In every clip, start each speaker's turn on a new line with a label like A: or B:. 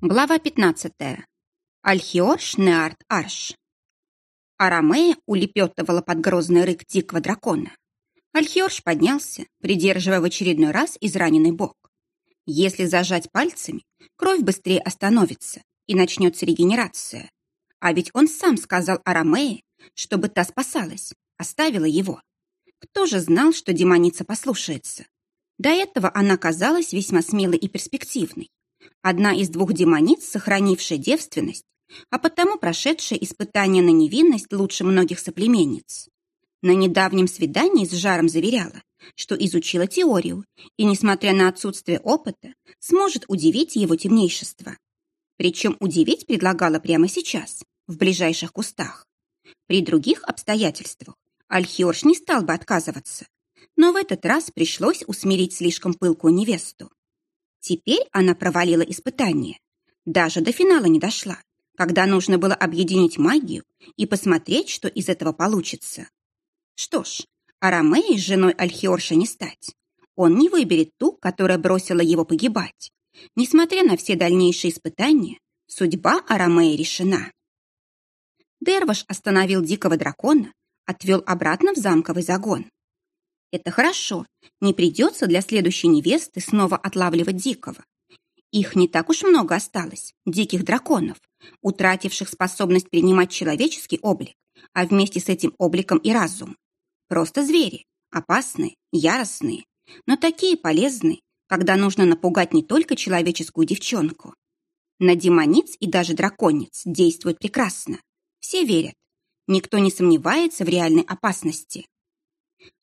A: Глава 15. Альхиорш Неарт Арш. Арамея улепетывала под грозный рык дикого дракона. Альхиорш поднялся, придерживая в очередной раз израненный бок. Если зажать пальцами, кровь быстрее остановится и начнется регенерация. А ведь он сам сказал Арамее, чтобы та спасалась, оставила его. Кто же знал, что демоница послушается? До этого она казалась весьма смелой и перспективной. Одна из двух демониц, сохранившая девственность, а потому прошедшая испытание на невинность лучше многих соплеменниц. На недавнем свидании с Жаром заверяла, что изучила теорию и, несмотря на отсутствие опыта, сможет удивить его темнейшество. Причем удивить предлагала прямо сейчас, в ближайших кустах. При других обстоятельствах Альхиорш не стал бы отказываться, но в этот раз пришлось усмирить слишком пылкую невесту. Теперь она провалила испытание. Даже до финала не дошла, когда нужно было объединить магию и посмотреть, что из этого получится. Что ж, Арамеи с женой Альхиорша не стать. Он не выберет ту, которая бросила его погибать. Несмотря на все дальнейшие испытания, судьба Арамеи решена. Дерваш остановил дикого дракона, отвел обратно в замковый загон. Это хорошо. Не придется для следующей невесты снова отлавливать дикого. Их не так уж много осталось, диких драконов, утративших способность принимать человеческий облик, а вместе с этим обликом и разум. Просто звери, опасные, яростные, но такие полезные, когда нужно напугать не только человеческую девчонку. На демониц и даже драконец действует прекрасно. Все верят. Никто не сомневается в реальной опасности.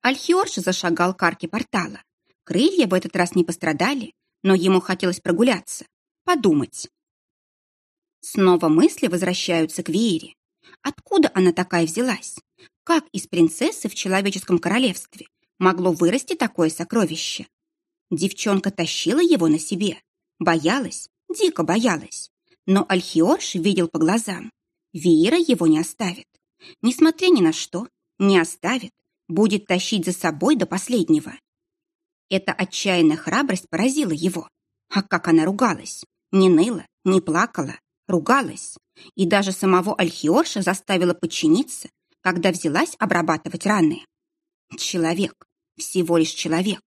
A: Альхиорж зашагал к арке портала. Крылья в этот раз не пострадали, но ему хотелось прогуляться, подумать. Снова мысли возвращаются к Виере. Откуда она такая взялась? Как из принцессы в человеческом королевстве могло вырасти такое сокровище? Девчонка тащила его на себе. Боялась, дико боялась. Но Альхиорш видел по глазам. Виера его не оставит. Несмотря ни на что, не оставит, будет тащить за собой до последнего. Эта отчаянная храбрость поразила его. А как она ругалась! Не ныла, не плакала, ругалась. И даже самого Альхиорша заставила подчиниться, когда взялась обрабатывать раны. Человек, всего лишь человек.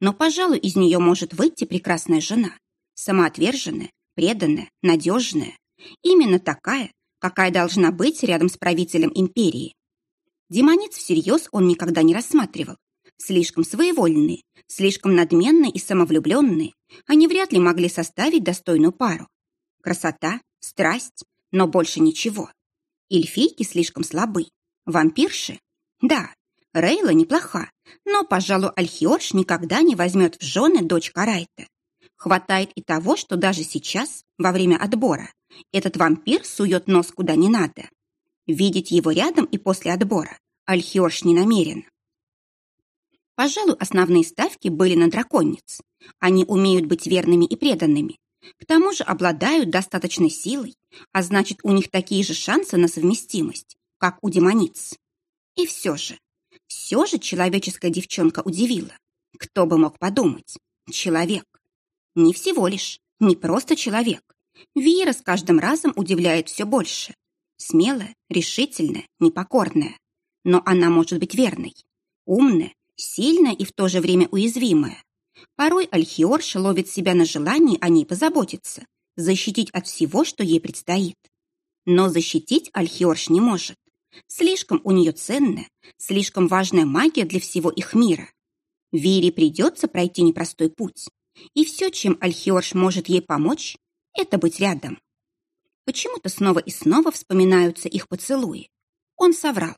A: Но, пожалуй, из нее может выйти прекрасная жена. Самоотверженная, преданная, надежная. Именно такая, какая должна быть рядом с правителем империи. Демониц всерьез он никогда не рассматривал. Слишком своевольные, слишком надменные и самовлюбленные, они вряд ли могли составить достойную пару. Красота, страсть, но больше ничего. Эльфийки слишком слабы. Вампирши? Да, Рейла неплоха, но, пожалуй, Альхиорш никогда не возьмет в жены дочь Карайта. Хватает и того, что даже сейчас, во время отбора, этот вампир сует нос куда не надо. Видеть его рядом и после отбора Альхиорш не намерен. Пожалуй, основные ставки были на драконниц. Они умеют быть верными и преданными. К тому же обладают достаточной силой, а значит, у них такие же шансы на совместимость, как у демониц. И все же, все же человеческая девчонка удивила. Кто бы мог подумать? Человек. Не всего лишь, не просто человек. Вира с каждым разом удивляет все больше. Смелая, решительная, непокорная. Но она может быть верной. Умная, сильная и в то же время уязвимая. Порой Альхиорша ловит себя на желании о ней позаботиться, защитить от всего, что ей предстоит. Но защитить Альхиорш не может. Слишком у нее ценная, слишком важная магия для всего их мира. Вире придется пройти непростой путь. И все, чем Альхиорш может ей помочь, это быть рядом. Почему-то снова и снова вспоминаются их поцелуи. Он соврал.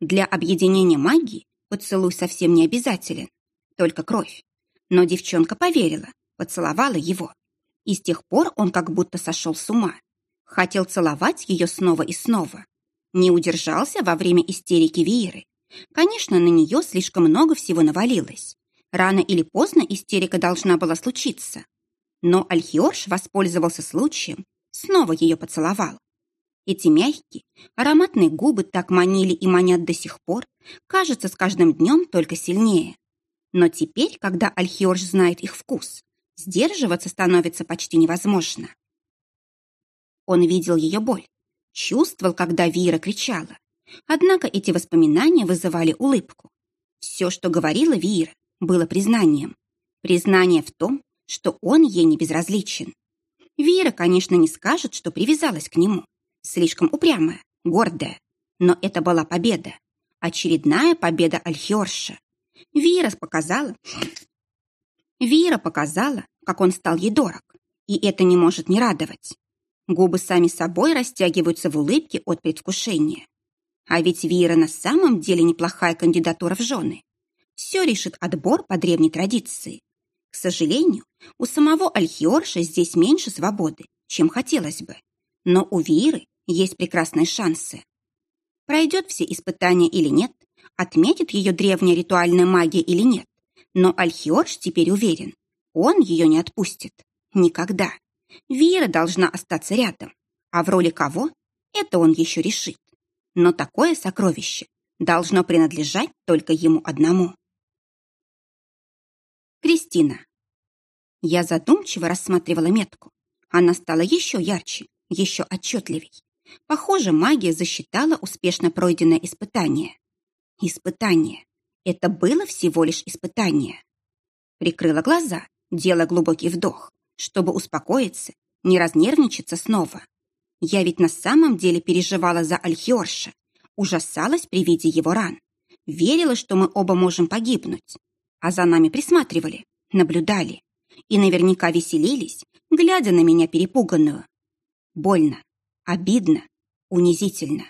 A: Для объединения магии поцелуй совсем не обязателен, только кровь. Но девчонка поверила, поцеловала его. И с тех пор он как будто сошел с ума. Хотел целовать ее снова и снова. Не удержался во время истерики Виеры. Конечно, на нее слишком много всего навалилось. Рано или поздно истерика должна была случиться. Но Альхиорш воспользовался случаем снова ее поцеловал. Эти мягкие, ароматные губы так манили и манят до сих пор, кажется, с каждым днем только сильнее. Но теперь, когда Альхиорж знает их вкус, сдерживаться становится почти невозможно. Он видел ее боль, чувствовал, когда Вира кричала. Однако эти воспоминания вызывали улыбку. Все, что говорила Вира, было признанием. Признание в том, что он ей не безразличен. Вира, конечно, не скажет, что привязалась к нему. Слишком упрямая, гордая. Но это была победа. Очередная победа Альхиорша. Вира показала... Вира показала, как он стал ей дорог. И это не может не радовать. Губы сами собой растягиваются в улыбке от предвкушения. А ведь Вира на самом деле неплохая кандидатура в жены. Все решит отбор по древней традиции. К сожалению, у самого Альхиорша здесь меньше свободы, чем хотелось бы. Но у Виры есть прекрасные шансы. Пройдет все испытания или нет, отметит ее древняя ритуальная магия или нет, но Альхиорш теперь уверен, он ее не отпустит. Никогда. Вера должна остаться рядом. А в роли кого? Это он еще решит. Но такое сокровище должно принадлежать только ему одному. Кристина. Я задумчиво рассматривала метку. Она стала еще ярче, еще отчетливей. Похоже, магия засчитала успешно пройденное испытание. Испытание. Это было всего лишь испытание. Прикрыла глаза, делая глубокий вдох, чтобы успокоиться, не разнервничаться снова. Я ведь на самом деле переживала за Альхиорша, ужасалась при виде его ран, верила, что мы оба можем погибнуть, а за нами присматривали, наблюдали и наверняка веселились, глядя на меня перепуганную. Больно, обидно, унизительно.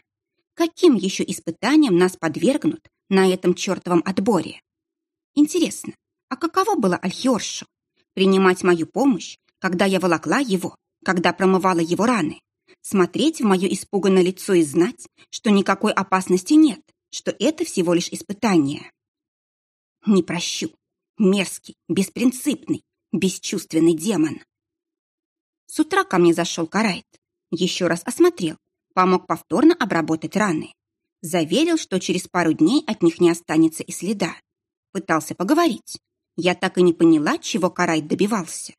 A: Каким еще испытанием нас подвергнут на этом чертовом отборе? Интересно, а каково было Альхиоршу? Принимать мою помощь, когда я волокла его, когда промывала его раны, смотреть в мое испуганное лицо и знать, что никакой опасности нет, что это всего лишь испытание. Не прощу. Мерзкий, беспринципный, бесчувственный демон. С утра ко мне зашел Карайт. Еще раз осмотрел, помог повторно обработать раны. Заверил, что через пару дней от них не останется и следа. Пытался поговорить. Я так и не поняла, чего Карайт добивался.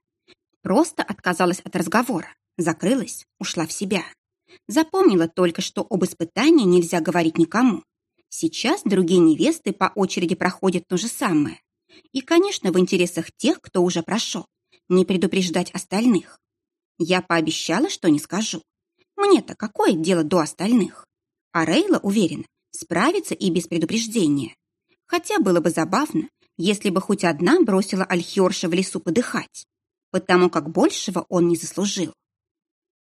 A: Просто отказалась от разговора, закрылась, ушла в себя. Запомнила только, что об испытании нельзя говорить никому. Сейчас другие невесты по очереди проходят то же самое. И, конечно, в интересах тех, кто уже прошел, не предупреждать остальных. Я пообещала, что не скажу. Мне-то какое дело до остальных? А Рейла, уверена, справится и без предупреждения. Хотя было бы забавно, если бы хоть одна бросила Альхиорша в лесу подыхать потому как большего он не заслужил.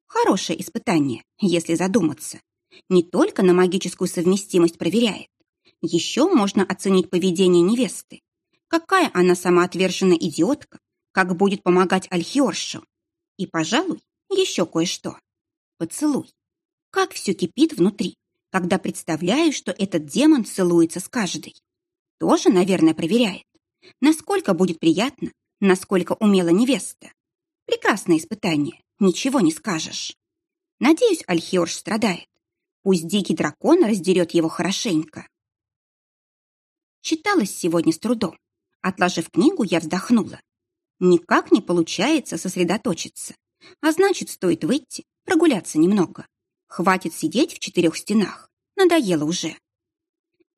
A: Хорошее испытание, если задуматься. Не только на магическую совместимость проверяет. Еще можно оценить поведение невесты. Какая она самоотверженная идиотка, как будет помогать Альхиоршу. И, пожалуй, еще кое-что. Поцелуй. Как все кипит внутри, когда представляю, что этот демон целуется с каждой. Тоже, наверное, проверяет. Насколько будет приятно, насколько умела невеста. Прекрасное испытание, ничего не скажешь. Надеюсь, Альхиорж страдает. Пусть дикий дракон раздерет его хорошенько. Читалось сегодня с трудом. Отложив книгу, я вздохнула. Никак не получается сосредоточиться. А значит, стоит выйти, прогуляться немного. Хватит сидеть в четырех стенах. Надоело уже.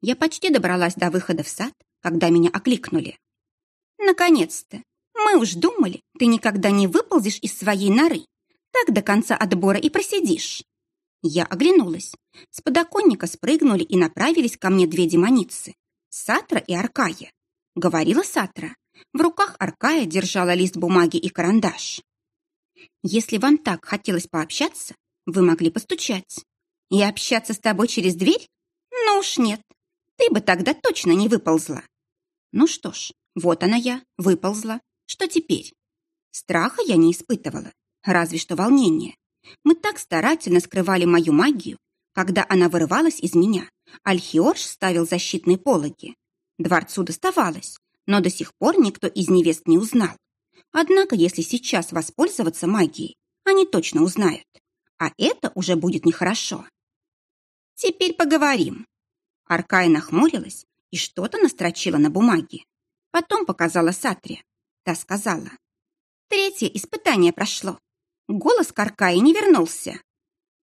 A: Я почти добралась до выхода в сад, когда меня окликнули. «Наконец-то! Мы уж думали, ты никогда не выползешь из своей норы. Так до конца отбора и просидишь. Я оглянулась. С подоконника спрыгнули и направились ко мне две демоницы. Сатра и Аркая. Говорила Сатра. В руках Аркая держала лист бумаги и карандаш. Если вам так хотелось пообщаться, вы могли постучать. И общаться с тобой через дверь? Ну уж нет. Ты бы тогда точно не выползла. Ну что ж, вот она я, выползла. Что теперь? Страха я не испытывала, разве что волнение. Мы так старательно скрывали мою магию, когда она вырывалась из меня. Альхиорж ставил защитные пологи. Дворцу доставалось, но до сих пор никто из невест не узнал. Однако, если сейчас воспользоваться магией, они точно узнают. А это уже будет нехорошо. Теперь поговорим. Аркая нахмурилась и что-то настрочила на бумаге. Потом показала Сатре. Та сказала. Третье испытание прошло. Голос Каркаи не вернулся.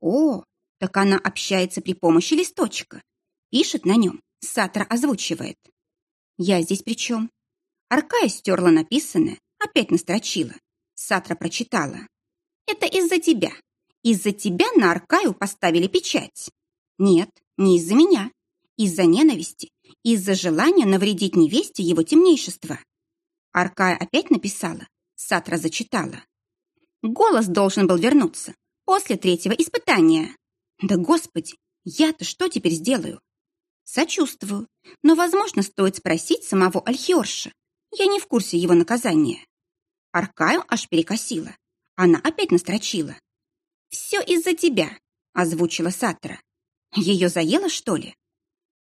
A: О, так она общается при помощи листочка. Пишет на нем, Сатра озвучивает. Я здесь при чем? Аркая стерла написанное, опять настрочила. Сатра прочитала. Это из-за тебя. Из-за тебя на Аркаю поставили печать. Нет, не из-за меня. Из-за ненависти, из-за желания навредить невесте его темнейшества. Аркая опять написала, Сатра зачитала. Голос должен был вернуться после третьего испытания. Да, господи, я-то что теперь сделаю? Сочувствую, но, возможно, стоит спросить самого Альхиорша. Я не в курсе его наказания. Аркаю аж перекосила. Она опять настрочила. «Все из-за тебя», — озвучила Сатра. «Ее заело, что ли?»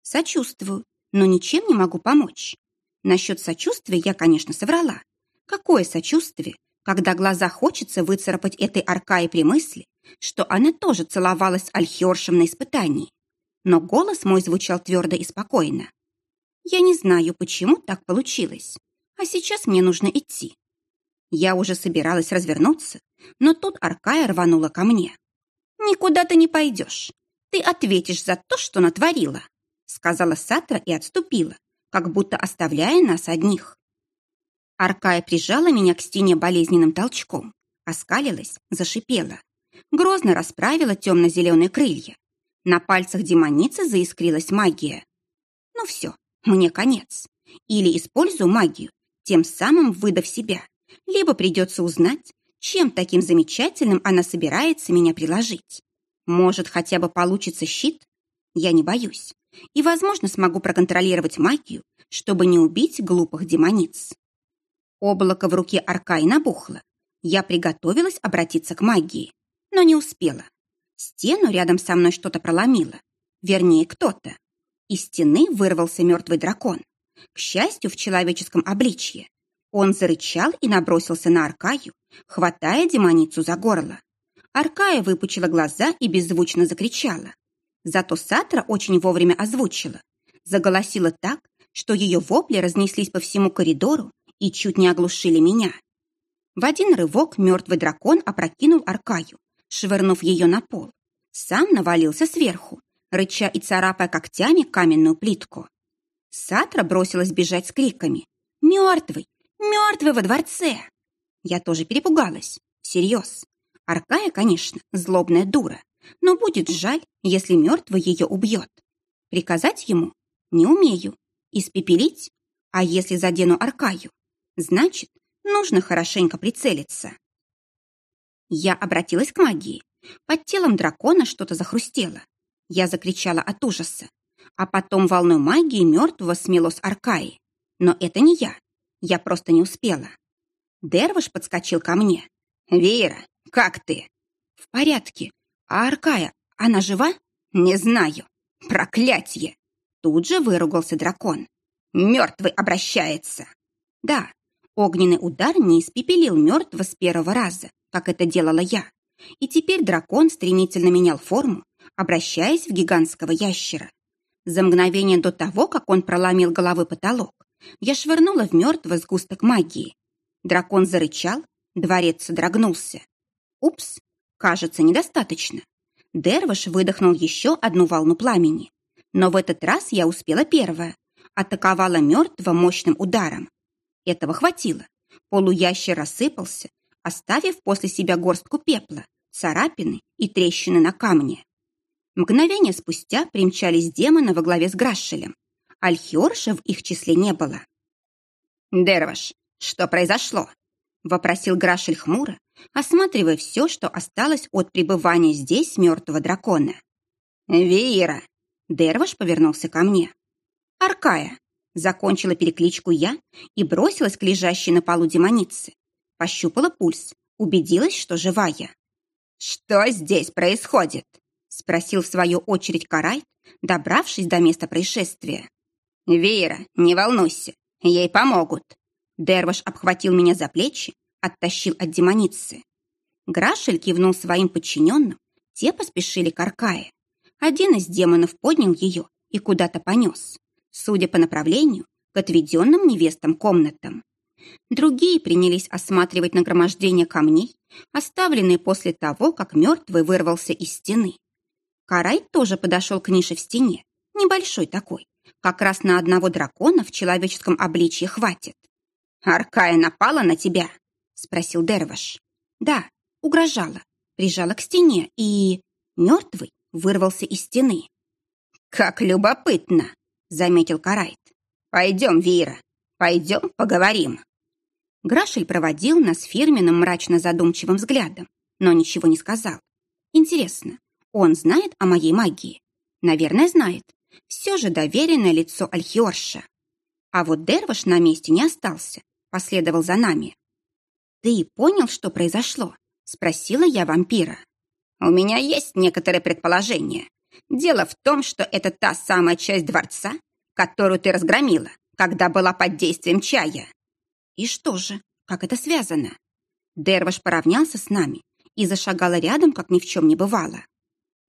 A: «Сочувствую, но ничем не могу помочь. Насчет сочувствия я, конечно, соврала. Какое сочувствие, когда глаза хочется выцарапать этой Аркае при мысли, что она тоже целовалась с Альхиоршем на испытании. Но голос мой звучал твердо и спокойно. Я не знаю, почему так получилось, а сейчас мне нужно идти. Я уже собиралась развернуться, но тут Аркая рванула ко мне. «Никуда ты не пойдешь. Ты ответишь за то, что натворила», сказала Сатра и отступила, как будто оставляя нас одних. Аркая прижала меня к стене болезненным толчком, оскалилась, зашипела. Грозно расправила темно-зеленые крылья. На пальцах демоницы заискрилась магия. Ну все, мне конец. Или использую магию, тем самым выдав себя, либо придется узнать, чем таким замечательным она собирается меня приложить. Может, хотя бы получится щит? Я не боюсь. И, возможно, смогу проконтролировать магию, чтобы не убить глупых демониц. Облако в руке Аркай набухло. Я приготовилась обратиться к магии, но не успела. Стену рядом со мной что-то проломило. Вернее, кто-то. Из стены вырвался мертвый дракон. К счастью, в человеческом обличье. Он зарычал и набросился на Аркаю, хватая демоницу за горло. Аркая выпучила глаза и беззвучно закричала. Зато Сатра очень вовремя озвучила. Заголосила так, что ее вопли разнеслись по всему коридору и чуть не оглушили меня. В один рывок мертвый дракон опрокинул Аркаю, швырнув ее на пол. Сам навалился сверху, рыча и царапая когтями каменную плитку. Сатра бросилась бежать с криками «Мертвый! Мертвый во дворце!» Я тоже перепугалась. Всерьез. Аркая, конечно, злобная дура, но будет жаль, если мертвый ее убьет. Приказать ему? Не умею. Испепелить? А если задену Аркаю? Значит, нужно хорошенько прицелиться. Я обратилась к магии. Под телом дракона что-то захрустело. Я закричала от ужаса. А потом волной магии мертвого смело с Аркаи. Но это не я. Я просто не успела. Дервиш подскочил ко мне. «Вера, как ты?» «В порядке. А Аркая, она жива?» «Не знаю. Проклятье!» Тут же выругался дракон. «Мертвый обращается!» Да, огненный удар не испепелил мертвого с первого раза, как это делала я. И теперь дракон стремительно менял форму, обращаясь в гигантского ящера. За мгновение до того, как он проломил головой потолок, я швырнула в мертвого сгусток магии. Дракон зарычал, дворец содрогнулся. Упс, кажется, недостаточно. Дервиш выдохнул еще одну волну пламени. Но в этот раз я успела первая. Атаковала мертвого мощным ударом. Этого хватило. Полуящер рассыпался, оставив после себя горстку пепла, царапины и трещины на камне. Мгновение спустя примчались демоны во главе с Грашелем. Альхиорша в их числе не было. «Дерваш, что произошло?» — вопросил Грашель хмуро, осматривая все, что осталось от пребывания здесь мертвого дракона. «Веера!» — Дерваш повернулся ко мне. «Аркая!» — закончила перекличку я и бросилась к лежащей на полу демонице. Пощупала пульс, убедилась, что живая. «Что здесь происходит?» — спросил в свою очередь Карайт, добравшись до места происшествия. «Вера, не волнуйся, ей помогут». Дерваш обхватил меня за плечи, оттащил от демоницы. Грашель кивнул своим подчиненным, те поспешили к Аркае. Один из демонов поднял ее и куда-то понес, судя по направлению, к отведенным невестам комнатам. Другие принялись осматривать нагромождение камней, оставленные после того, как мертвый вырвался из стены. Карайт тоже подошел к нише в стене, небольшой такой, как раз на одного дракона в человеческом обличье хватит. «Аркая напала на тебя?» — спросил Дерваш. «Да, угрожала, прижала к стене и...» Мертвый вырвался из стены. «Как любопытно!» — заметил Карайт. «Пойдем, Вира, пойдем поговорим». Грашель проводил нас фирменным мрачно-задумчивым взглядом, но ничего не сказал. Интересно, он знает о моей магии? Наверное, знает. Все же доверенное лицо Альхиорша. А вот Дерваш на месте не остался, последовал за нами. «Ты понял, что произошло?» — спросила я вампира. «У меня есть некоторые предположения. Дело в том, что это та самая часть дворца, которую ты разгромила, когда была под действием чая. И что же, как это связано? Дерваш поравнялся с нами и зашагала рядом, как ни в чем не бывало.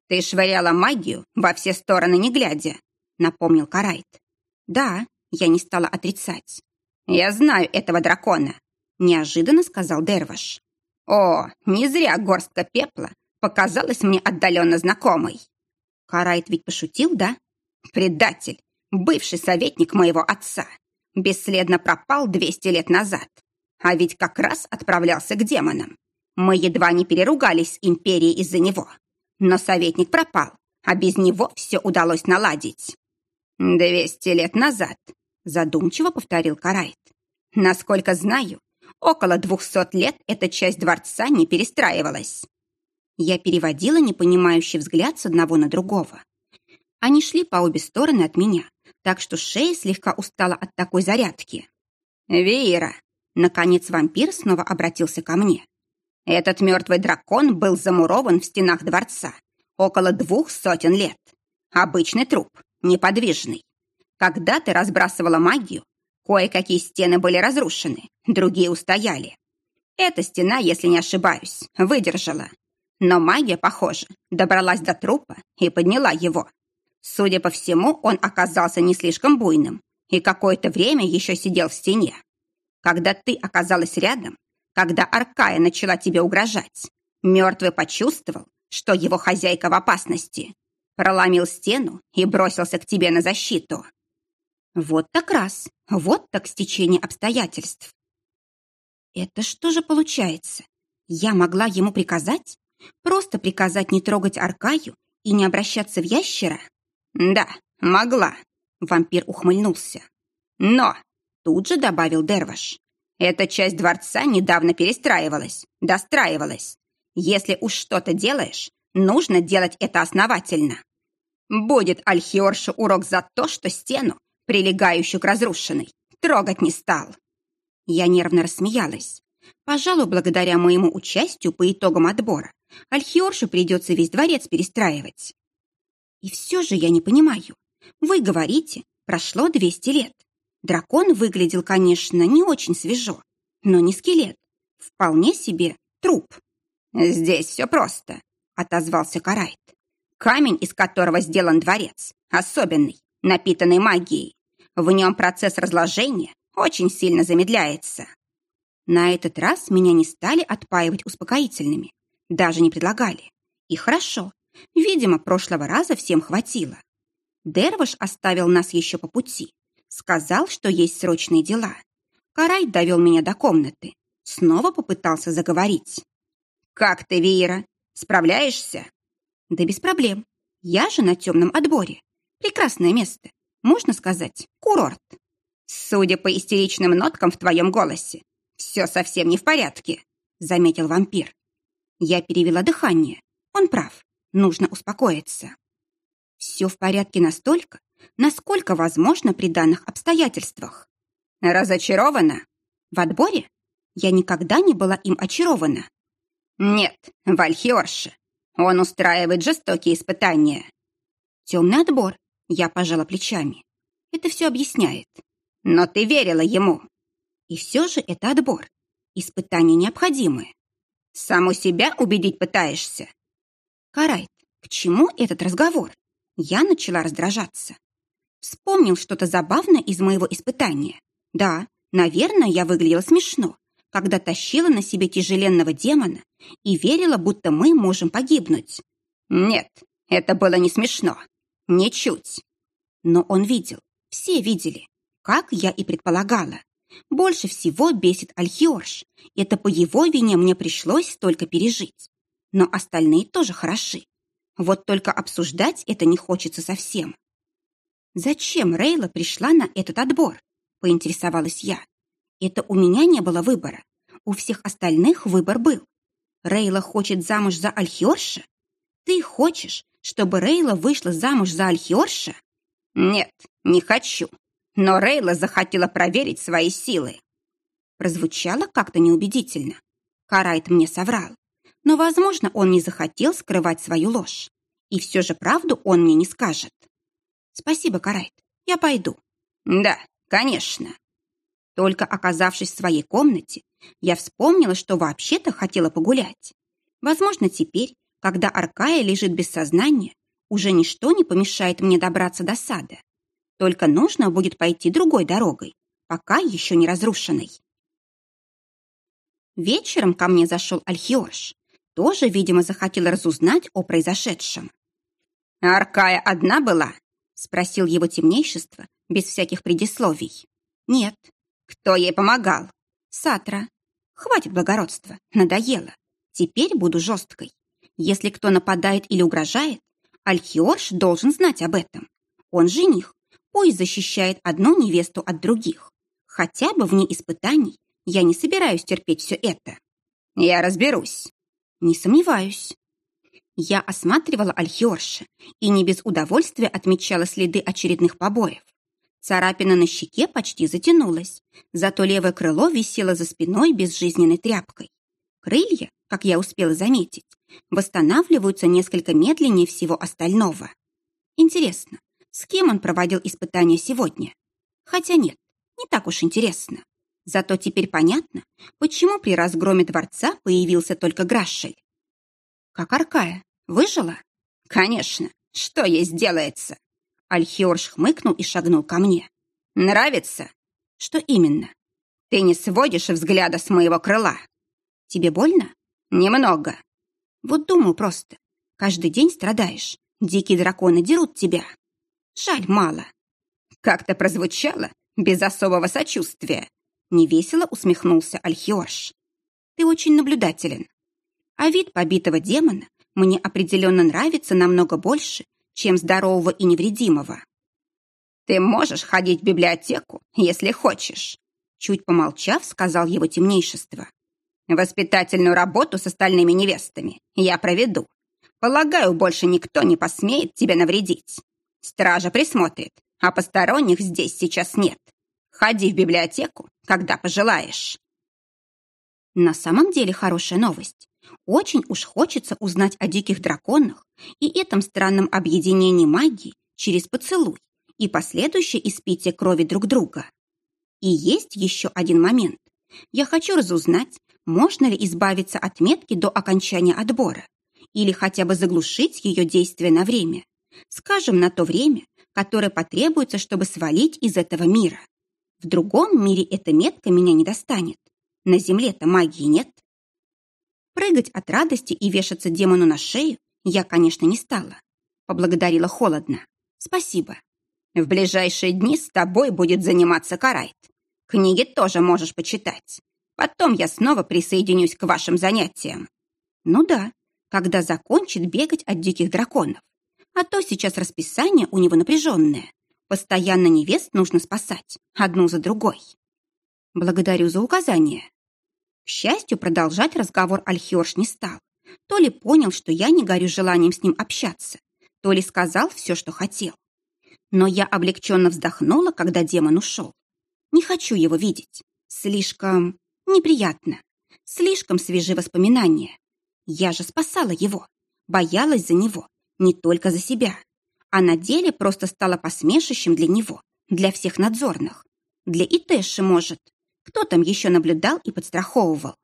A: «Ты швыряла магию во все стороны, не глядя», — напомнил Карайт. «Да», — я не стала отрицать. «Я знаю этого дракона», — неожиданно сказал Дерваш. «О, не зря горстка пепла показалась мне отдаленно знакомой». Карайт ведь пошутил, да? «Предатель, бывший советник моего отца бесследно пропал 200 лет назад. А ведь как раз отправлялся к демонам. Мы едва не переругались с империей из-за него. Но советник пропал, а без него все удалось наладить. «Двести лет назад», — задумчиво повторил Карайт. «Насколько знаю, около двухсот лет эта часть дворца не перестраивалась». Я переводила непонимающий взгляд с одного на другого. Они шли по обе стороны от меня, так что шея слегка устала от такой зарядки. «Веера!» Наконец вампир снова обратился ко мне. «Этот мертвый дракон был замурован в стенах дворца около двух сотен лет. Обычный труп, неподвижный. Когда ты разбрасывала магию, кое-какие стены были разрушены, другие устояли. Эта стена, если не ошибаюсь, выдержала. Но магия, похоже, добралась до трупа и подняла его. Судя по всему, он оказался не слишком буйным и какое-то время еще сидел в стене. Когда ты оказалась рядом, когда Аркая начала тебе угрожать, мертвый почувствовал, что его хозяйка в опасности, проломил стену и бросился к тебе на защиту. Вот так раз, вот так стечение обстоятельств. Это что же получается? Я могла ему приказать? Просто приказать не трогать Аркаю и не обращаться в ящера? «Да, могла», — вампир ухмыльнулся. «Но», — тут же добавил Дерваш, «эта часть дворца недавно перестраивалась, достраивалась. Если уж что-то делаешь, нужно делать это основательно. Будет Альхиоршу урок за то, что стену, прилегающую к разрушенной, трогать не стал». Я нервно рассмеялась. Пожалуй, благодаря моему участию по итогам отбора Альхиоршу придется весь дворец перестраивать. И все же я не понимаю. Вы говорите, прошло 200 лет. Дракон выглядел, конечно, не очень свежо, но не скелет. Вполне себе труп. «Здесь все просто», — отозвался Карайт. «Камень, из которого сделан дворец, особенный, напитанный магией. В нем процесс разложения очень сильно замедляется». На этот раз меня не стали отпаивать успокоительными, даже не предлагали. И хорошо, Видимо, прошлого раза всем хватило. Дерваш оставил нас еще по пути. Сказал, что есть срочные дела. Карай довел меня до комнаты. Снова попытался заговорить. «Как ты, Виера? Справляешься?» «Да без проблем. Я же на темном отборе. Прекрасное место. Можно сказать, курорт. Судя по истеричным ноткам в твоем голосе, все совсем не в порядке», — заметил вампир. Я перевела дыхание. Он прав. Нужно успокоиться. Все в порядке настолько, насколько возможно при данных обстоятельствах. Разочарована? В отборе? Я никогда не была им очарована. Нет, Вальхиорше. Он устраивает жестокие испытания. Темный отбор. Я пожала плечами. Это все объясняет. Но ты верила ему. И все же это отбор. Испытания необходимы. Саму себя убедить пытаешься? Карайт, к чему этот разговор? Я начала раздражаться. Вспомнил что-то забавное из моего испытания. Да, наверное, я выглядела смешно, когда тащила на себе тяжеленного демона и верила, будто мы можем погибнуть.
B: Нет, это было не смешно. Ничуть.
A: Но он видел, все видели, как я и предполагала. Больше всего бесит Альхиорш. Это по его вине мне пришлось столько пережить. Но остальные тоже хороши. Вот только обсуждать это не хочется совсем. Зачем Рейла пришла на этот отбор? Поинтересовалась я. Это у меня не было выбора. У всех остальных выбор был. Рейла хочет замуж за Альхиорша? Ты хочешь, чтобы Рейла вышла замуж за Альхиорша?
B: Нет, не хочу. Но Рейла захотела проверить свои силы.
A: Прозвучало как-то неубедительно. Карайт мне соврал. Но, возможно, он не захотел скрывать свою ложь. И все же правду он мне не скажет. Спасибо, Карайт. Я пойду.
B: Да, конечно.
A: Только оказавшись в своей комнате, я вспомнила, что вообще-то хотела погулять. Возможно, теперь, когда Аркая лежит без сознания, уже ничто не помешает мне добраться до сада. Только нужно будет пойти другой дорогой, пока еще не разрушенной. Вечером ко мне зашел Альхиош. Тоже, видимо, захотел разузнать о произошедшем.
B: «Аркая одна была?»
A: — спросил его темнейшество, без всяких предисловий. «Нет».
B: «Кто ей помогал?»
A: «Сатра». «Хватит благородства, надоело. Теперь буду жесткой. Если кто нападает или угрожает, Альхиорш должен знать об этом. Он жених, пусть защищает одну невесту от других. Хотя бы вне испытаний я не собираюсь терпеть все это.
B: Я разберусь.
A: Не сомневаюсь. Я осматривала Альхиорша и не без удовольствия отмечала следы очередных побоев. Царапина на щеке почти затянулась, зато левое крыло висело за спиной безжизненной тряпкой. Крылья, как я успела заметить, восстанавливаются несколько медленнее всего остального. Интересно, с кем он проводил испытания сегодня? Хотя нет, не так уж интересно. Зато теперь понятно, почему при разгроме дворца появился только Грашель. Как Аркая, выжила?
B: Конечно, что ей сделается?
A: Альхиорш хмыкнул и шагнул ко мне.
B: Нравится?
A: Что именно?
B: Ты не сводишь взгляда с моего крыла.
A: Тебе больно?
B: Немного.
A: Вот думаю просто. Каждый день страдаешь. Дикие драконы дерут тебя. Жаль, мало.
B: Как-то прозвучало без особого сочувствия.
A: Невесело усмехнулся Альхиорш. Ты очень наблюдателен. А вид побитого демона мне определенно нравится намного больше, чем здорового и невредимого.
B: Ты можешь ходить в библиотеку, если хочешь.
A: Чуть помолчав, сказал его темнейшество.
B: Воспитательную работу с остальными невестами я проведу. Полагаю, больше никто не посмеет тебе навредить. Стража присмотрит, а посторонних здесь сейчас нет. Ходи в библиотеку, когда пожелаешь.
A: На самом деле хорошая новость. Очень уж хочется узнать о диких драконах и этом странном объединении магии через поцелуй и последующее испитие крови друг друга. И есть еще один момент. Я хочу разузнать, можно ли избавиться от метки до окончания отбора или хотя бы заглушить ее действие на время, скажем, на то время, которое потребуется, чтобы свалить из этого мира. В другом мире эта метка меня не достанет. На земле-то магии нет. Прыгать от радости и вешаться демону на шею я, конечно, не стала. Поблагодарила холодно. Спасибо.
B: В ближайшие дни с тобой будет заниматься Карайт. Книги тоже можешь почитать. Потом я снова присоединюсь к вашим занятиям.
A: Ну да, когда закончит бегать от диких драконов. А то сейчас расписание у него напряженное. Постоянно невест нужно спасать, одну за другой. Благодарю за указание. К счастью, продолжать разговор Альхиорш не стал. То ли понял, что я не горю желанием с ним общаться, то ли сказал все, что хотел. Но я облегченно вздохнула, когда демон ушел. Не хочу его видеть. Слишком неприятно. Слишком свежие воспоминания. Я же спасала его. Боялась за него. Не только за себя. А на деле просто стала посмешищем для него. Для всех надзорных. Для Итэши, может. Кто там еще наблюдал и подстраховывал?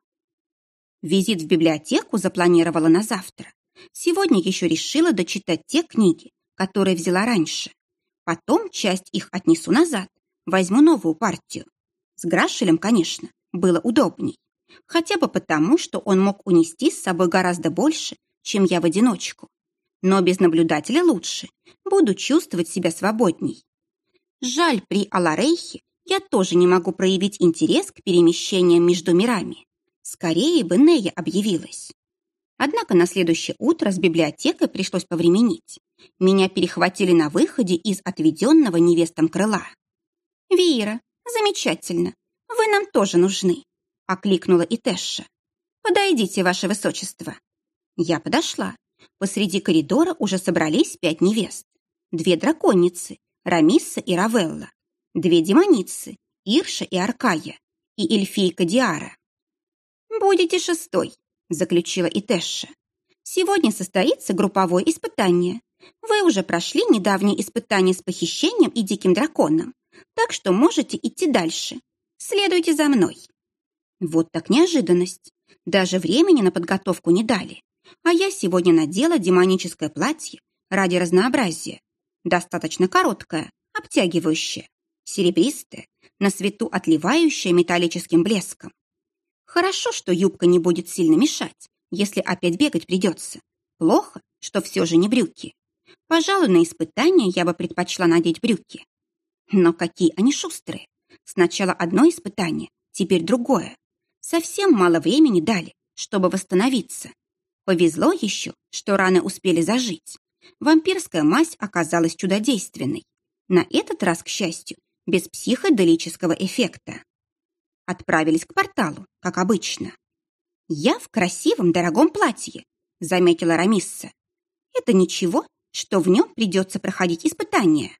A: Визит в библиотеку запланировала на завтра. Сегодня еще решила дочитать те книги, которые взяла раньше. Потом часть их отнесу назад, возьму новую партию. С Грашелем, конечно, было удобней. Хотя бы потому, что он мог унести с собой гораздо больше, чем я в одиночку. Но без наблюдателя лучше. Буду чувствовать себя свободней. Жаль, при Аларейхе я тоже не могу проявить интерес к перемещениям между мирами. Скорее бы Нея объявилась. Однако на следующее утро с библиотекой пришлось повременить. Меня перехватили на выходе из отведенного невестам крыла. «Вира, замечательно. Вы нам тоже нужны», — окликнула и Тэша. «Подойдите, ваше высочество». Я подошла. Посреди коридора уже собрались пять невест. Две драконицы, Рамисса и Равелла. Две демоницы, Ирша и Аркая. И эльфийка Диара. «Будете шестой», — заключила Итэша. «Сегодня состоится групповое испытание. Вы уже прошли недавнее испытание с похищением и диким драконом, так что можете идти дальше. Следуйте за мной». Вот так неожиданность. Даже времени на подготовку не дали. А я сегодня надела демоническое платье ради разнообразия. Достаточно короткое, обтягивающее, серебристое, на свету отливающее металлическим блеском. Хорошо, что юбка не будет сильно мешать, если опять бегать придется. Плохо, что все же не брюки. Пожалуй, на испытание я бы предпочла надеть брюки. Но какие они шустрые. Сначала одно испытание, теперь другое. Совсем мало времени дали, чтобы восстановиться. Повезло еще, что раны успели зажить. Вампирская мазь оказалась чудодейственной. На этот раз, к счастью, без психоделического эффекта. Отправились к порталу, как обычно. «Я в красивом дорогом платье», — заметила Рамисса. «Это ничего, что в нем придется проходить испытания».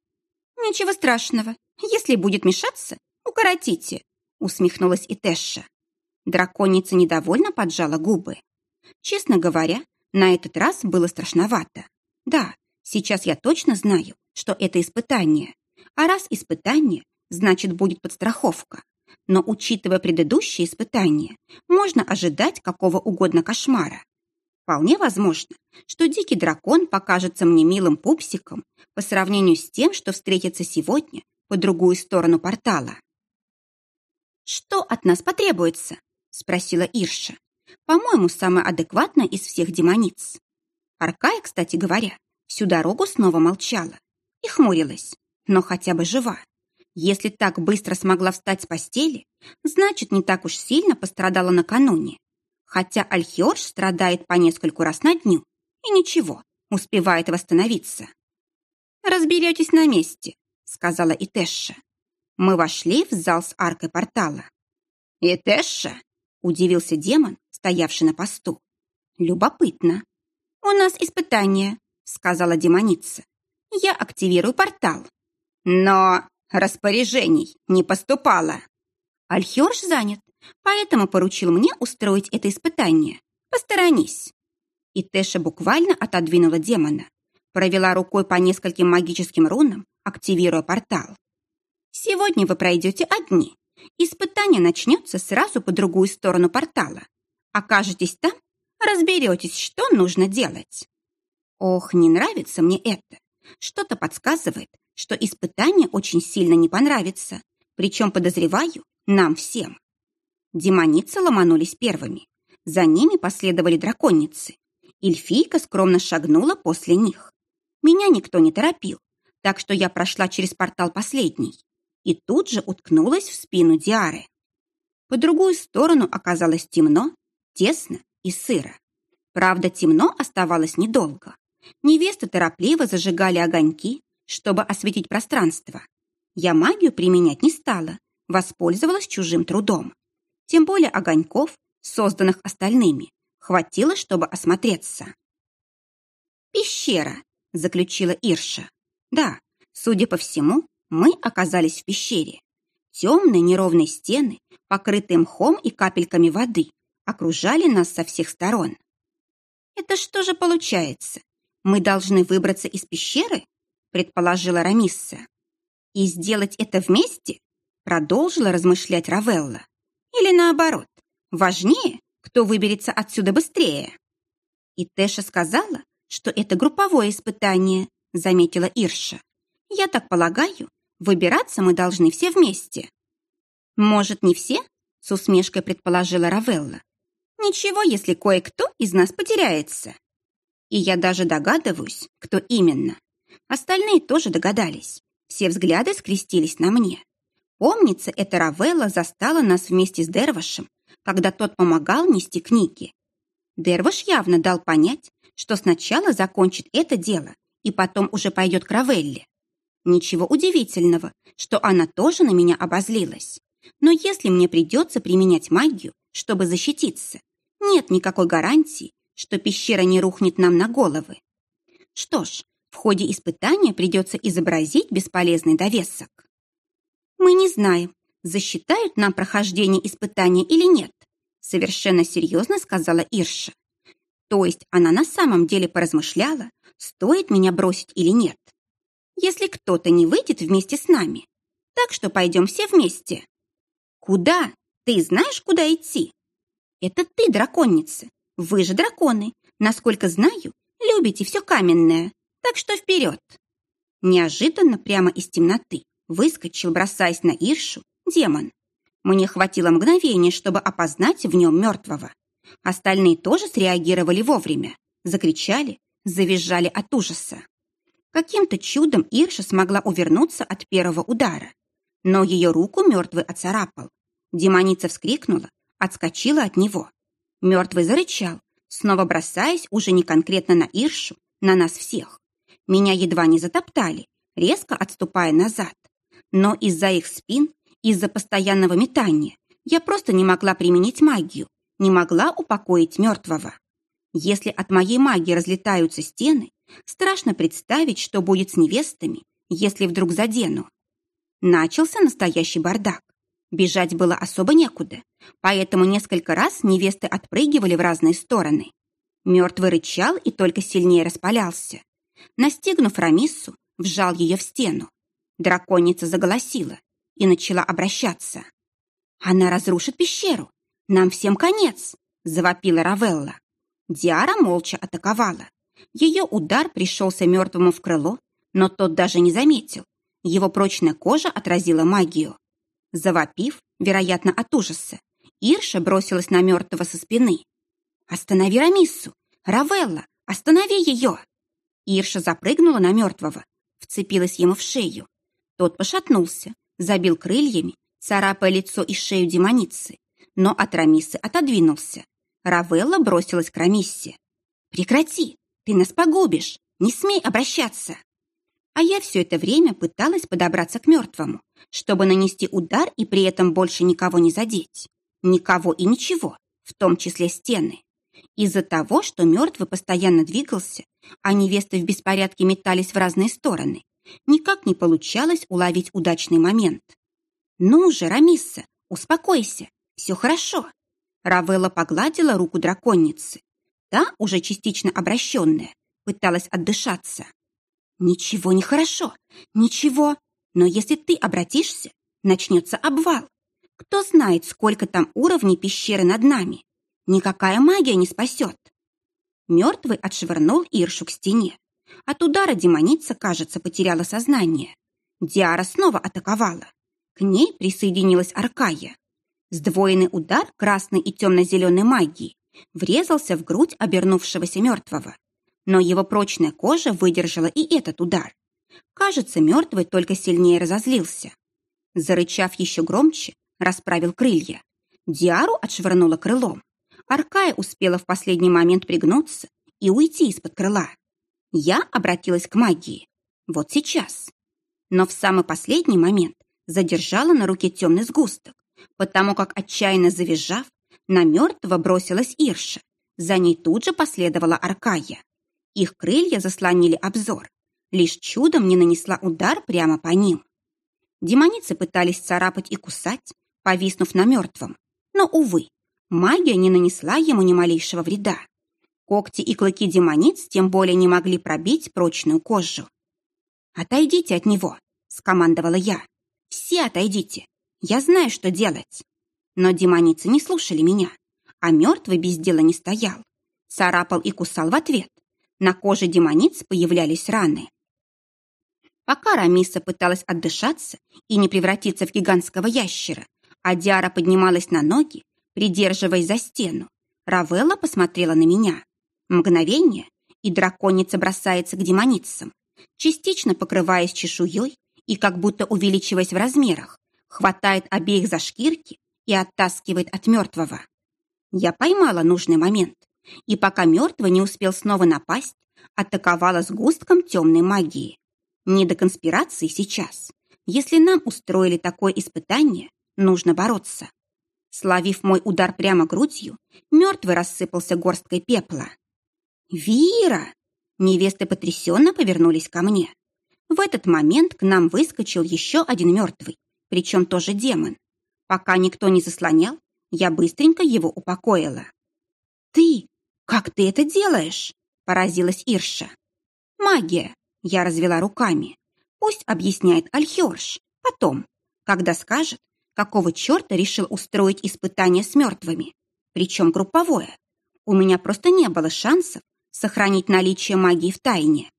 A: «Ничего страшного. Если будет мешаться, укоротите», — усмехнулась и Тэша. Драконица недовольно поджала губы. Честно говоря, на этот раз было страшновато. Да, сейчас я точно знаю, что это испытание. А раз испытание, значит, будет подстраховка. Но, учитывая предыдущие испытания, можно ожидать какого угодно кошмара. Вполне возможно, что дикий дракон покажется мне милым пупсиком по сравнению с тем, что встретится сегодня по другую сторону портала. «Что от нас потребуется?» — спросила Ирша. «По-моему, самая адекватная из всех демониц». Аркая, кстати говоря, всю дорогу снова молчала и хмурилась, но хотя бы жива. Если так быстро смогла встать с постели, значит, не так уж сильно пострадала накануне. Хотя Альхиорж страдает по нескольку раз на дню, и ничего, успевает восстановиться. «Разберетесь на месте», — сказала Итэша. Мы вошли в зал с аркой портала. «Итэша?» — удивился демон, стоявший на посту. «Любопытно. У нас испытание», — сказала демоница. «Я активирую портал». «Но распоряжений не поступало». Альхиорж занят, поэтому поручил мне устроить это испытание. Посторонись». И Тэша буквально отодвинула демона. Провела рукой по нескольким магическим рунам, активируя портал. «Сегодня вы пройдете одни. Испытание начнется сразу по другую сторону портала. Окажетесь там, разберетесь, что нужно делать». Ох, не нравится мне это. Что-то подсказывает, что испытание очень сильно не понравится, причем, подозреваю, нам всем. Демоницы ломанулись первыми. За ними последовали драконицы. Эльфийка скромно шагнула после них. Меня никто не торопил, так что я прошла через портал последний и тут же уткнулась в спину Диары. По другую сторону оказалось темно, тесно и сыро. Правда, темно оставалось недолго. Невесты торопливо зажигали огоньки, чтобы осветить пространство. Я магию применять не стала, воспользовалась чужим трудом. Тем более огоньков, созданных остальными, хватило, чтобы осмотреться. «Пещера», — заключила Ирша. «Да, судя по всему, мы оказались в пещере. Темные неровные стены, покрытые мхом и капельками воды, окружали нас со всех сторон. «Это что же получается? Мы должны выбраться из пещеры?» предположила Рамисса. «И сделать это вместе?» продолжила размышлять Равелла. «Или наоборот, важнее, кто выберется отсюда быстрее?» И Тэша сказала, что это групповое испытание, заметила Ирша. «Я так полагаю, выбираться мы должны все вместе». «Может, не все?» — с усмешкой предположила Равелла. Ничего, если кое-кто из нас потеряется. И я даже догадываюсь, кто именно. Остальные тоже догадались. Все взгляды скрестились на мне. Помнится, эта Равелла застала нас вместе с Дервашем, когда тот помогал нести книги. Дерваш явно дал понять, что сначала закончит это дело и потом уже пойдет к Равелле. Ничего удивительного, что она тоже на меня обозлилась. Но если мне придется применять магию, чтобы защититься, нет никакой гарантии, что пещера не рухнет нам на головы. Что ж, в ходе испытания придется изобразить бесполезный довесок. Мы не знаем, засчитают нам прохождение испытания или нет, совершенно серьезно сказала Ирша. То есть она на самом деле поразмышляла, стоит меня бросить или нет. Если кто-то не выйдет вместе с нами, так что пойдем все вместе. Куда? Ты знаешь, куда идти? Это ты, драконница. Вы же драконы. Насколько знаю, любите все каменное. Так что вперед. Неожиданно прямо из темноты выскочил, бросаясь на Иршу, демон. Мне хватило мгновения, чтобы опознать в нем мертвого. Остальные тоже среагировали вовремя. Закричали, завизжали от ужаса. Каким-то чудом Ирша смогла увернуться от первого удара. Но ее руку мертвый оцарапал. Демоница вскрикнула, отскочила от него. Мертвый зарычал, снова бросаясь уже не конкретно на Иршу, на нас всех. Меня едва не затоптали, резко отступая назад. Но из-за их спин, из-за постоянного метания, я просто не могла применить магию, не могла упокоить мертвого. Если от моей магии разлетаются стены, страшно представить, что будет с невестами, если вдруг задену. Начался настоящий бардак. Бежать было особо некуда, поэтому несколько раз невесты отпрыгивали в разные стороны. Мертвый рычал и только сильнее распалялся. Настигнув Рамиссу, вжал ее в стену. Драконица заголосила и начала обращаться. «Она разрушит пещеру! Нам всем конец!» — завопила Равелла. Диара молча атаковала. Ее удар пришелся мертвому в крыло, но тот даже не заметил. Его прочная кожа отразила магию. Завопив, вероятно, от ужаса, Ирша бросилась на мертвого со спины. «Останови Рамиссу! Равелла, останови ее!» Ирша запрыгнула на мертвого, вцепилась ему в шею. Тот пошатнулся, забил крыльями, царапая лицо и шею демоницы, но от Рамисы отодвинулся. Равелла бросилась к Рамиссе. «Прекрати! Ты нас погубишь! Не смей обращаться!» А я все это время пыталась подобраться к мертвому, чтобы нанести удар и при этом больше никого не задеть. Никого и ничего, в том числе стены. Из-за того, что мертвый постоянно двигался, а невесты в беспорядке метались в разные стороны, никак не получалось уловить удачный момент. «Ну же, Рамисса, успокойся, все хорошо». Равелла погладила руку драконницы. Та, уже частично обращенная, пыталась отдышаться. «Ничего не хорошо, ничего. Но если ты обратишься, начнется обвал. Кто знает, сколько там уровней пещеры над нами. Никакая магия не спасет. Мертвый отшвырнул Иршу к стене. От удара демоница, кажется, потеряла сознание. Диара снова атаковала. К ней присоединилась Аркая. Сдвоенный удар красной и темно-зеленой магии врезался в грудь обернувшегося мертвого. Но его прочная кожа выдержала и этот удар. Кажется, мертвый только сильнее разозлился. Зарычав еще громче, расправил крылья. Диару отшвырнула крылом. Аркая успела в последний момент пригнуться и уйти из-под крыла. Я обратилась к магии. Вот сейчас. Но в самый последний момент задержала на руке темный сгусток, потому как, отчаянно завизжав, на мертвого бросилась Ирша. За ней тут же последовала Аркая. Их крылья заслонили обзор. Лишь чудом не нанесла удар прямо по ним. Демоницы пытались царапать и кусать, повиснув на мертвом. Но, увы, магия не нанесла ему ни малейшего вреда. Когти и клыки демониц тем более не могли пробить прочную кожу. «Отойдите от него», — скомандовала я. «Все отойдите. Я знаю, что делать». Но демоницы не слушали меня, а мертвый без дела не стоял. Царапал и кусал в ответ. На коже демониц появлялись раны. Пока Рамиса пыталась отдышаться и не превратиться в гигантского ящера, а Диара поднималась на ноги, придерживаясь за стену. Равелла посмотрела на меня. Мгновение, и драконица бросается к демоницам, частично покрываясь чешуей и как будто увеличиваясь в размерах, хватает обеих за шкирки и оттаскивает от мертвого. Я поймала нужный момент, и пока мертвый не успел снова напасть, атаковала сгустком темной магии. Не до конспирации сейчас. Если нам устроили такое испытание, нужно бороться. Славив мой удар прямо грудью, мертвый рассыпался горсткой пепла. «Вира!» Невесты потрясенно повернулись ко мне. В этот момент к нам выскочил еще один мертвый, причем тоже демон. Пока никто не заслонял, я быстренько его упокоила. «Ты? Как ты это делаешь?» – поразилась Ирша. «Магия!» – я развела руками. «Пусть объясняет Альхерш. Потом, когда скажет, какого черта решил устроить испытание с мертвыми, причем групповое. У меня просто не было шансов сохранить наличие магии в тайне.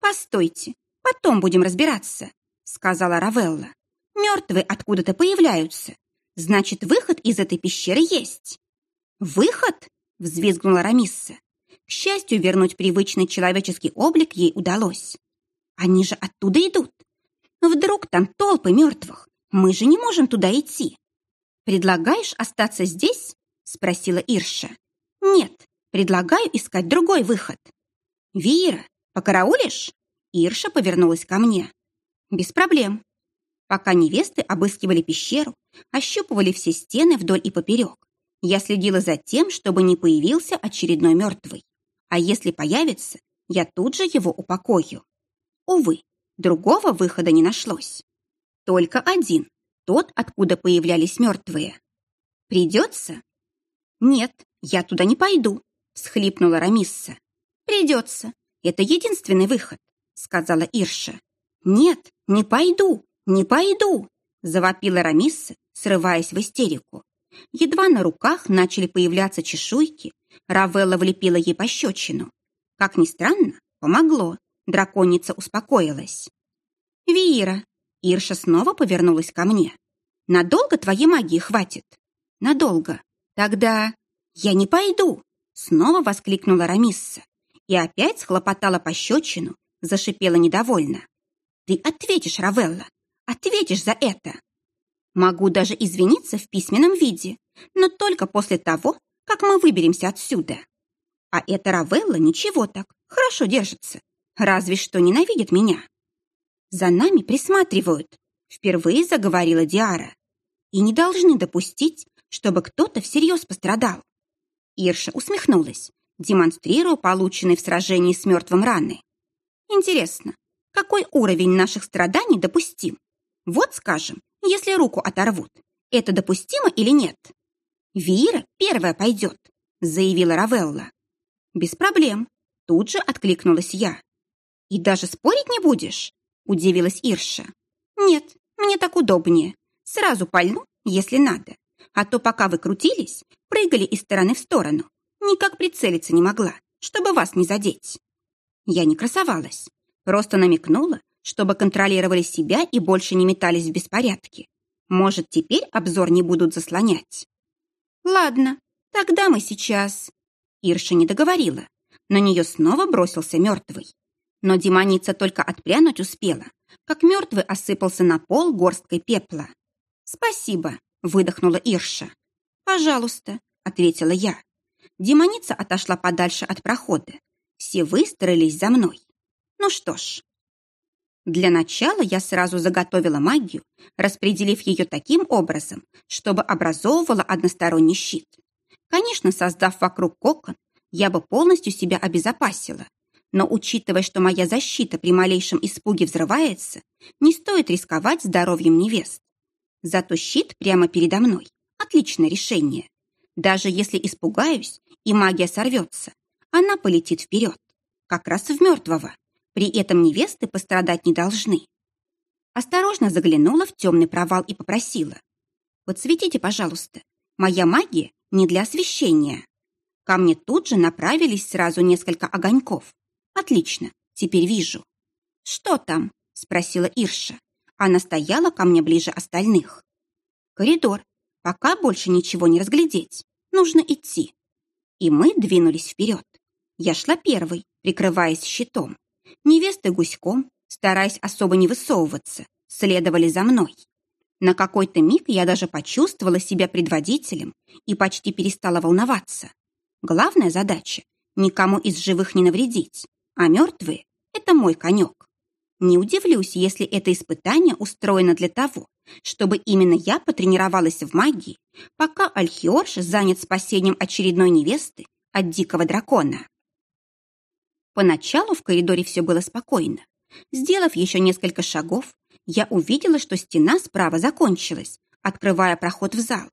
A: «Постойте, потом будем разбираться», — сказала Равелла. «Мертвые откуда-то появляются. Значит, выход из этой пещеры есть». «Выход?» — взвизгнула Рамисса. К счастью, вернуть привычный человеческий облик ей удалось. «Они же оттуда идут. Вдруг там толпы мертвых. Мы же не можем туда идти». «Предлагаешь остаться здесь?» — спросила Ирша. «Нет, Предлагаю искать другой выход. Вира, покараулишь? Ирша повернулась ко мне. Без проблем. Пока невесты обыскивали пещеру, ощупывали все стены вдоль и поперек, я следила за тем, чтобы не появился очередной мертвый. А если появится, я тут же его упокою. Увы, другого выхода не нашлось. Только один, тот, откуда появлялись мертвые. Придется? Нет, я туда не пойду, всхлипнула Рамисса. «Придется. Это единственный выход», — сказала Ирша. «Нет, не пойду, не пойду», — завопила Рамисса, срываясь в истерику. Едва на руках начали появляться чешуйки, Равелла влепила ей пощечину. Как ни странно, помогло. Драконица успокоилась. «Виира!» Ирша снова повернулась ко мне. «Надолго твоей магии хватит?» «Надолго. Тогда я не пойду!» Снова воскликнула Рамисса и опять схлопотала пощечину, зашипела недовольно. «Ты ответишь, Равелла, ответишь за это!» «Могу даже извиниться в письменном виде, но только после того, как мы выберемся отсюда. А эта Равелла ничего так, хорошо держится, разве что ненавидит меня. За нами присматривают, впервые заговорила Диара, и не должны допустить, чтобы кто-то всерьез пострадал. Ирша усмехнулась, демонстрируя полученные в сражении с мертвым раны. Интересно, какой уровень наших страданий допустим? Вот, скажем, если руку оторвут, это допустимо или нет? Вира первая пойдет, заявила Равелла. Без проблем, тут же откликнулась я. И даже спорить не будешь? Удивилась Ирша. Нет, мне так удобнее. Сразу пальну, если надо. А то пока вы крутились, прыгали из стороны в сторону, никак прицелиться не могла, чтобы вас не задеть. Я не красовалась, просто намекнула, чтобы контролировали себя и больше не метались в беспорядке. Может, теперь обзор не будут заслонять? Ладно, тогда мы сейчас... Ирша не договорила. На нее снова бросился мертвый. Но демоница только отпрянуть успела, как мертвый осыпался на пол горсткой пепла. «Спасибо», — выдохнула Ирша. «Пожалуйста», — ответила я. Демоница отошла подальше от прохода. Все выстроились за мной. Ну что ж. Для начала я сразу заготовила магию, распределив ее таким образом, чтобы образовывала односторонний щит. Конечно, создав вокруг кокон, я бы полностью себя обезопасила. Но учитывая, что моя защита при малейшем испуге взрывается, не стоит рисковать здоровьем невест. Зато щит прямо передо мной – отличное решение. Даже если испугаюсь, и магия сорвется, она полетит вперед, как раз в мертвого. При этом невесты пострадать не должны. Осторожно заглянула в темный провал и попросила. «Подсветите, пожалуйста. Моя магия не для освещения». Ко мне тут же направились сразу несколько огоньков. «Отлично, теперь вижу». «Что там?» – спросила Ирша. Она стояла ко мне ближе остальных. Коридор, Пока больше ничего не разглядеть. Нужно идти. И мы двинулись вперед. Я шла первой, прикрываясь щитом. Невесты гуськом, стараясь особо не высовываться, следовали за мной. На какой-то миг я даже почувствовала себя предводителем и почти перестала волноваться. Главная задача — никому из живых не навредить, а мертвые — это мой конек. Не удивлюсь, если это испытание устроено для того, чтобы именно я потренировалась в магии, пока Альхиорш занят спасением очередной невесты от дикого дракона. Поначалу в коридоре все было спокойно. Сделав еще несколько шагов, я увидела, что стена справа закончилась, открывая проход в зал.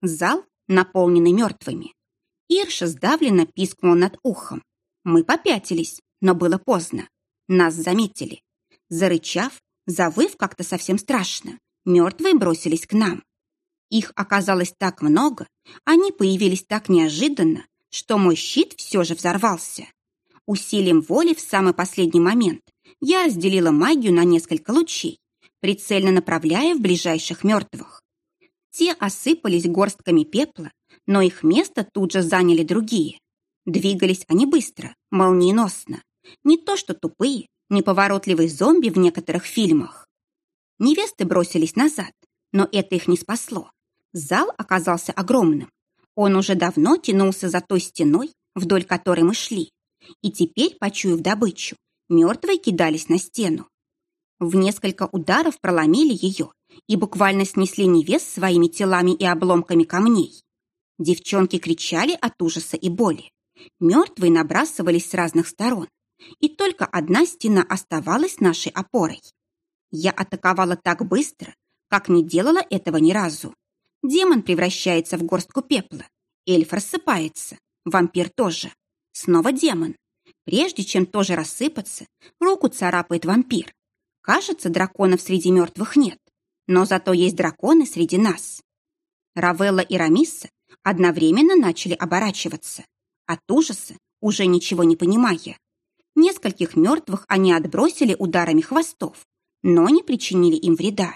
A: Зал, наполненный мертвыми. Ирша сдавленно пискнула над ухом. Мы попятились, но было поздно. Нас заметили. Зарычав, завыв как-то совсем страшно, мертвые бросились к нам. Их оказалось так много, они появились так неожиданно, что мой щит все же взорвался. Усилием воли в самый последний момент я разделила магию на несколько лучей, прицельно направляя в ближайших мертвых. Те осыпались горстками пепла, но их место тут же заняли другие. Двигались они быстро, молниеносно. Не то что тупые, неповоротливые зомби в некоторых фильмах. Невесты бросились назад, но это их не спасло. Зал оказался огромным. Он уже давно тянулся за той стеной, вдоль которой мы шли. И теперь, почуяв добычу, мертвые кидались на стену. В несколько ударов проломили ее и буквально снесли невест своими телами и обломками камней. Девчонки кричали от ужаса и боли. Мертвые набрасывались с разных сторон. И только одна стена оставалась нашей опорой. Я атаковала так быстро, как не делала этого ни разу. Демон превращается в горстку пепла. Эльф рассыпается. Вампир тоже. Снова демон. Прежде чем тоже рассыпаться, руку царапает вампир. Кажется, драконов среди мертвых нет, но зато есть драконы среди нас. Равелла и Рамисса одновременно начали оборачиваться. От ужаса, уже ничего не понимая. Нескольких мертвых они отбросили ударами хвостов, но не причинили им вреда.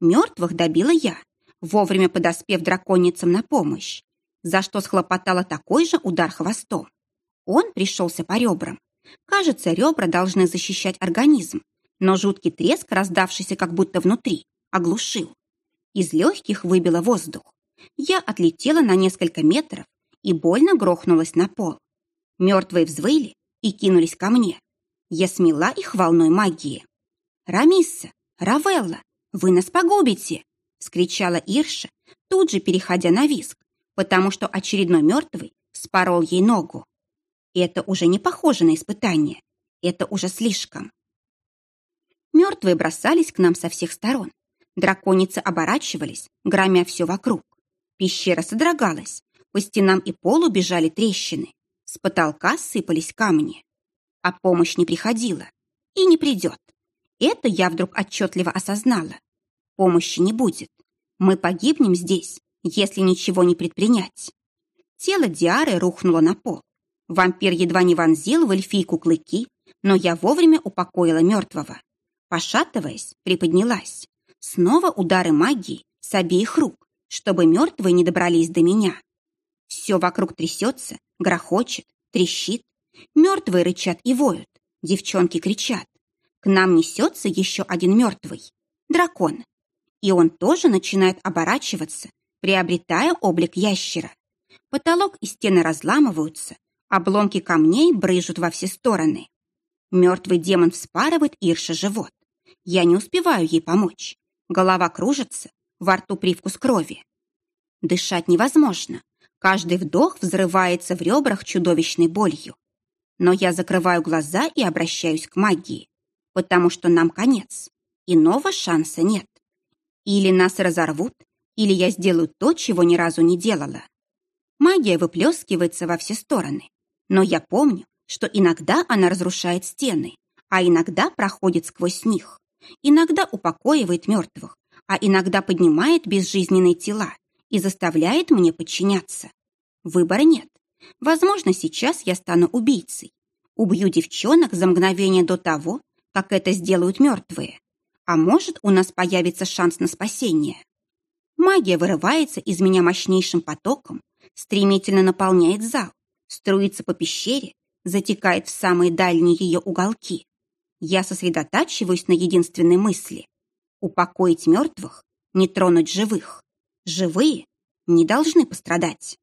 A: Мертвых добила я, вовремя подоспев драконицам на помощь, за что схлопотала такой же удар хвостом. Он пришелся по ребрам. Кажется, ребра должны защищать организм, но жуткий треск, раздавшийся как будто внутри, оглушил. Из легких выбило воздух. Я отлетела на несколько метров и больно грохнулась на пол. Мертвые взвыли и кинулись ко мне. Я смела их волной магии. «Рамисса! Равелла! Вы нас погубите!» — скричала Ирша, тут же переходя на виск, потому что очередной мертвый спорол ей ногу. Это уже не похоже на испытание. Это уже слишком. Мертвые бросались к нам со всех сторон. Драконицы оборачивались, громя все вокруг. Пещера содрогалась, по стенам и полу бежали трещины. С потолка сыпались камни. А помощь не приходила. И не придет. Это я вдруг отчетливо осознала. Помощи не будет. Мы погибнем здесь, если ничего не предпринять. Тело Диары рухнуло на пол. Вампир едва не вонзил в эльфийку клыки, но я вовремя упокоила мертвого. Пошатываясь, приподнялась. Снова удары магии с обеих рук, чтобы мертвые не добрались до меня. Все вокруг трясется, грохочет, трещит. Мертвые рычат и воют, девчонки кричат. К нам несется еще один мертвый. Дракон. И он тоже начинает оборачиваться, приобретая облик ящера. Потолок и стены разламываются, обломки камней брыжут во все стороны. Мертвый демон вспарывает Ирше живот. Я не успеваю ей помочь. Голова кружится, во рту привкус крови. Дышать невозможно. Каждый вдох взрывается в ребрах чудовищной болью. Но я закрываю глаза и обращаюсь к магии, потому что нам конец. Иного шанса нет. Или нас разорвут, или я сделаю то, чего ни разу не делала. Магия выплескивается во все стороны. Но я помню, что иногда она разрушает стены, а иногда проходит сквозь них. Иногда упокоивает мертвых, а иногда поднимает безжизненные тела и заставляет мне подчиняться. Выбора нет. Возможно, сейчас я стану убийцей. Убью девчонок за мгновение до того, как это сделают мертвые. А может, у нас появится шанс на спасение. Магия вырывается из меня мощнейшим потоком, стремительно наполняет зал, струится по пещере, затекает в самые дальние ее уголки. Я сосредотачиваюсь на единственной мысли — упокоить мертвых, не тронуть живых. Живые не должны пострадать.